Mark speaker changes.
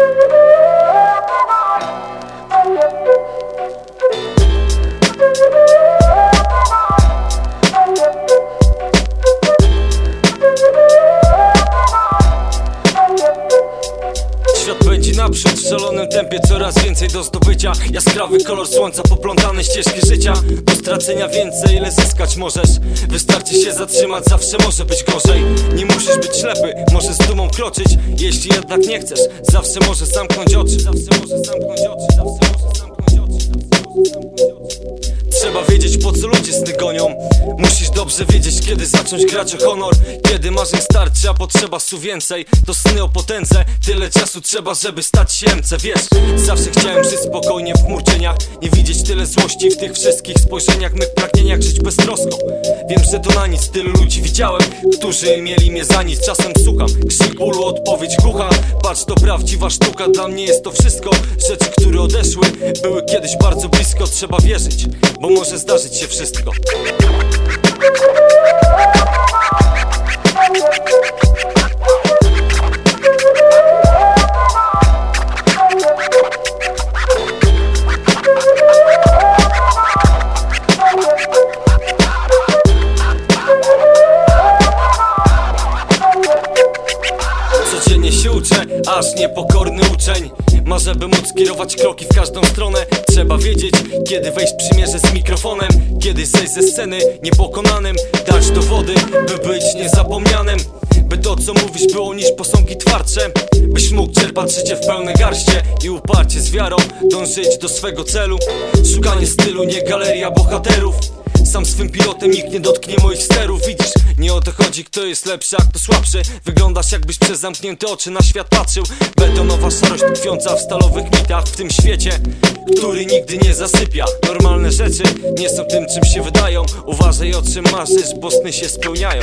Speaker 1: Thank you. Świat pędzi naprzód w szalonym tempie Coraz więcej do zdobycia. Jaskrawy kolor słońca, poplątane ścieżki życia. Do stracenia więcej, ile zyskać możesz. Wystarczy się zatrzymać, zawsze może być gorzej. Nie musisz być ślepy, możesz z dumą kroczyć. Jeśli jednak nie chcesz, zawsze możesz zamknąć oczy. Zawsze możesz zamknąć oczy, zawsze możesz zamknąć oczy Trzeba wiedzieć po co ludzie sny Musisz dobrze wiedzieć kiedy zacząć grać o honor. Kiedy marzeń starczy, a potrzeba su więcej. To sny o potędze, tyle czasu trzeba żeby stać się MC. Wiesz, zawsze chciałem żyć spokojnie w chmurczeniach Nie widzieć tyle złości w tych wszystkich spojrzeniach. Mych pragnieniach żyć beztroską Wiem, że to na nic, tylu ludzi widziałem Którzy mieli mnie za nic, czasem słucham Krzyk bólu, odpowiedź głucha. Patrz to prawdziwa sztuka, dla mnie jest to wszystko. Rzeczy, które odeszły, były kiedyś bardzo blisko. Trzeba wierzyć, bo może zdarzyć się wszystko niepokorny uczeń Ma żeby móc kierować kroki w każdą stronę. Trzeba wiedzieć, kiedy wejść przymierze z mikrofonem Kiedy zejść ze sceny niepokonanym Dać dowody, by być niezapomnianym. By to co mówisz było niż posągi twardsze. Byś mógł czerpać życie w pełne garście I uparcie z wiarą dążyć do swego celu. Szukanie stylu, nie galeria bohaterów. Sam swym pilotem nikt nie dotknie moich sterów. Widzisz, chodzi kto jest lepszy, a kto słabszy. Wyglądasz jakbyś przez zamknięte oczy na świat patrzył. Betonowa szarość tkwiąca w stalowych mitach W tym świecie, który nigdy nie zasypia. Normalne rzeczy nie są tym czym się wydają. Uważaj o czym marzysz, bo sny się spełniają